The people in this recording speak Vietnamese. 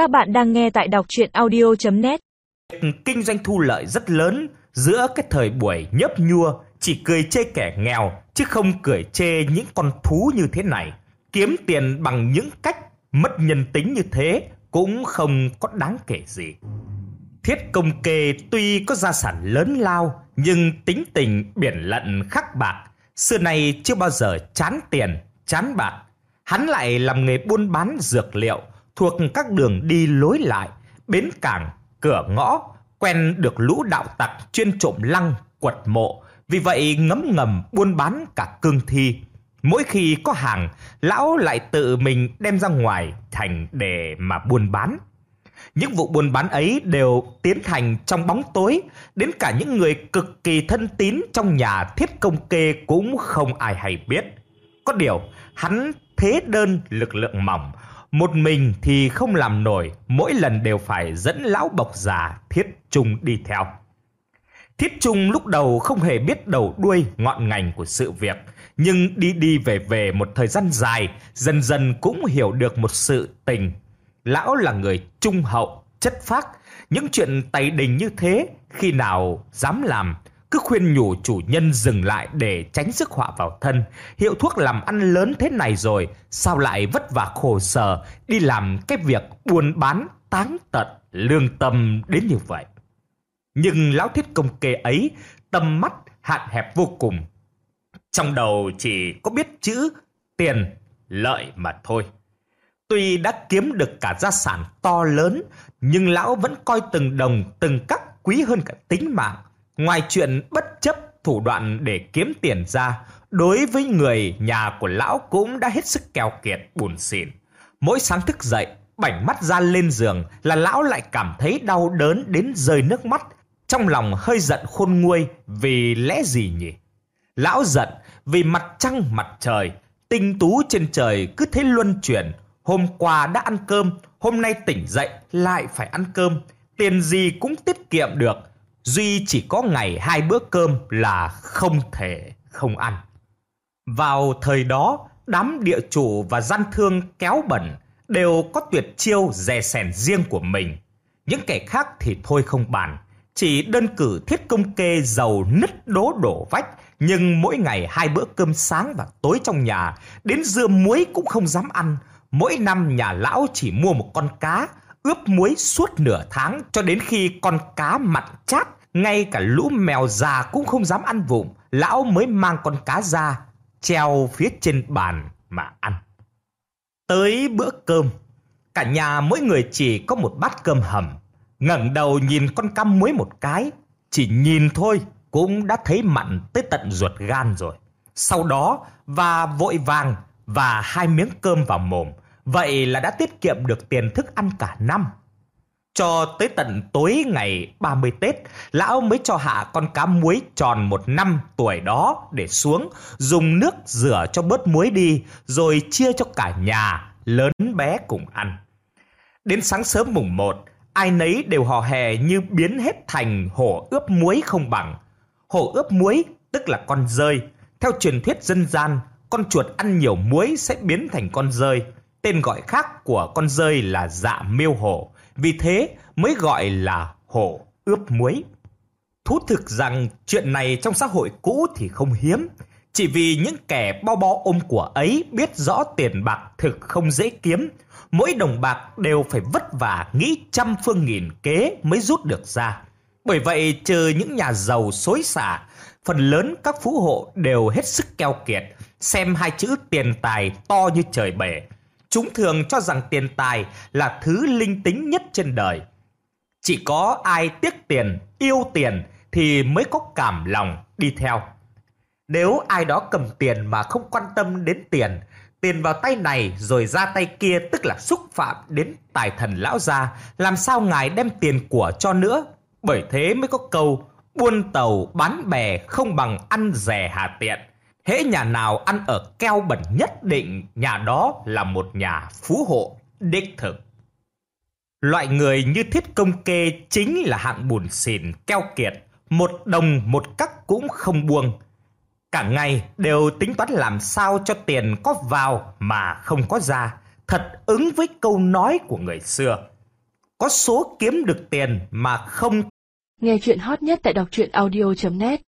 Các bạn đang nghe tại đọc chuyện audio.net Kinh doanh thu lợi rất lớn giữa cái thời buổi nhấp nhua chỉ cười chê kẻ nghèo chứ không cười chê những con thú như thế này. Kiếm tiền bằng những cách mất nhân tính như thế cũng không có đáng kể gì. Thiết công kê tuy có gia sản lớn lao nhưng tính tình biển lận khắc bạc. Xưa này chưa bao giờ chán tiền, chán bạc. Hắn lại làm nghề buôn bán dược liệu thuộc các đường đi lối lại, bến cảng, cửa ngõ, quen được lũ đạo tặc chuyên trộm lăng, quật mộ. Vì vậy ngấm ngầm buôn bán cả cương thi. Mỗi khi có hàng, lão lại tự mình đem ra ngoài thành để mà buôn bán. Những vụ buôn bán ấy đều tiến hành trong bóng tối, đến cả những người cực kỳ thân tín trong nhà thiết công kê cũng không ai hay biết. Có điều, hắn thế đơn lực lượng mỏng, một mình thì không làm nổi, mỗi lần đều phải dẫn lão bộc già Thiết Trung đi theo. Thiết Trung lúc đầu không hề biết đầu đuôi ngọn ngành của sự việc, nhưng đi đi về về một thời gian dài, dần dần cũng hiểu được một sự tình. Lão là người trung hậu, chất phác, những chuyện tay đình như thế khi nào dám làm, cứ khuyên nhủ chủ nhân dừng lại để tránh sức họa vào thân. Hiệu thuốc làm ăn lớn thế này rồi, sao lại vất vả khổ sở đi làm cái việc buôn bán táng tận lương tâm đến như vậy. Nhưng lão thiết công kê ấy, tâm mắt hạn hẹp vô cùng. Trong đầu chỉ có biết chữ tiền, lợi mà thôi. Tuy đã kiếm được cả gia sản to lớn, nhưng lão vẫn coi từng đồng, từng cắc quý hơn cả tính mạng. Ngoài chuyện bất chấp thủ đoạn để kiếm tiền ra, đối với người nhà của lão cũng đã hết sức keo kiệt buồn xỉn. Mỗi sáng thức dậy, bảnh mắt ra lên giường là lão lại cảm thấy đau đớn đến rơi nước mắt, trong lòng hơi giận khôn nguôi vì lẽ gì nhỉ? Lão giận vì mặt trăng mặt trời, tinh tú trên trời cứ thế luân chuyển, hôm qua đã ăn cơm, hôm nay tỉnh dậy lại phải ăn cơm, tiền gì cũng tiết kiệm được, duy chỉ có ngày hai bữa cơm là không thể không ăn. Vào thời đó, đám địa chủ và gian thương kéo bẩn đều có tuyệt chiêu dè sèn riêng của mình. Những kẻ khác thì thôi không bàn, chỉ đơn cử thiết công kê giàu nứt đố đổ vách, nhưng mỗi ngày hai bữa cơm sáng và tối trong nhà, đến dưa muối cũng không dám ăn. Mỗi năm nhà lão chỉ mua một con cá, ướp muối suốt nửa tháng cho đến khi con cá mặn chát, ngay cả lũ mèo già cũng không dám ăn vụng, lão mới mang con cá ra, treo phía trên bàn mà ăn. Tới bữa cơm, cả nhà mỗi người chỉ có một bát cơm hầm, ngẩng đầu nhìn con cá muối một cái, chỉ nhìn thôi cũng đã thấy mặn tới tận ruột gan rồi. Sau đó và vội vàng và hai miếng cơm vào mồm, vậy là đã tiết kiệm được tiền thức ăn cả năm. Cho tới tận tối ngày 30 Tết, lão mới cho hạ con cá muối tròn một năm tuổi đó để xuống, dùng nước rửa cho bớt muối đi, rồi chia cho cả nhà, lớn bé cùng ăn. Đến sáng sớm mùng 1, ai nấy đều hò hè như biến hết thành hổ ướp muối không bằng. Hổ ướp muối tức là con rơi. Theo truyền thuyết dân gian, con chuột ăn nhiều muối sẽ biến thành con rơi. Tên gọi khác của con rơi là dạ miêu hổ, vì thế mới gọi là hổ ướp muối. Thú thực rằng chuyện này trong xã hội cũ thì không hiếm, chỉ vì những kẻ bao bó ôm của ấy biết rõ tiền bạc thực không dễ kiếm, mỗi đồng bạc đều phải vất vả nghĩ trăm phương nghìn kế mới rút được ra. Bởi vậy trừ những nhà giàu xối xả, phần lớn các phú hộ đều hết sức keo kiệt, xem hai chữ tiền tài to như trời bể. Chúng thường cho rằng tiền tài là thứ linh tính nhất trên đời. Chỉ có ai tiếc tiền, yêu tiền thì mới có cảm lòng đi theo. Nếu ai đó cầm tiền mà không quan tâm đến tiền, tiền vào tay này rồi ra tay kia tức là xúc phạm đến tài thần lão gia, làm sao ngài đem tiền của cho nữa? Bởi thế mới có câu buôn tàu bán bè không bằng ăn rẻ hà tiện. Hễ nhà nào ăn ở keo bẩn nhất định nhà đó là một nhà phú hộ đích thực. Loại người như thiết công kê chính là hạng bùn xỉn keo kiệt, một đồng một cắc cũng không buông. Cả ngày đều tính toán làm sao cho tiền có vào mà không có ra, thật ứng với câu nói của người xưa. có số kiếm được tiền mà không Nghe chuyện hot nhất tại đọc truyện audio.net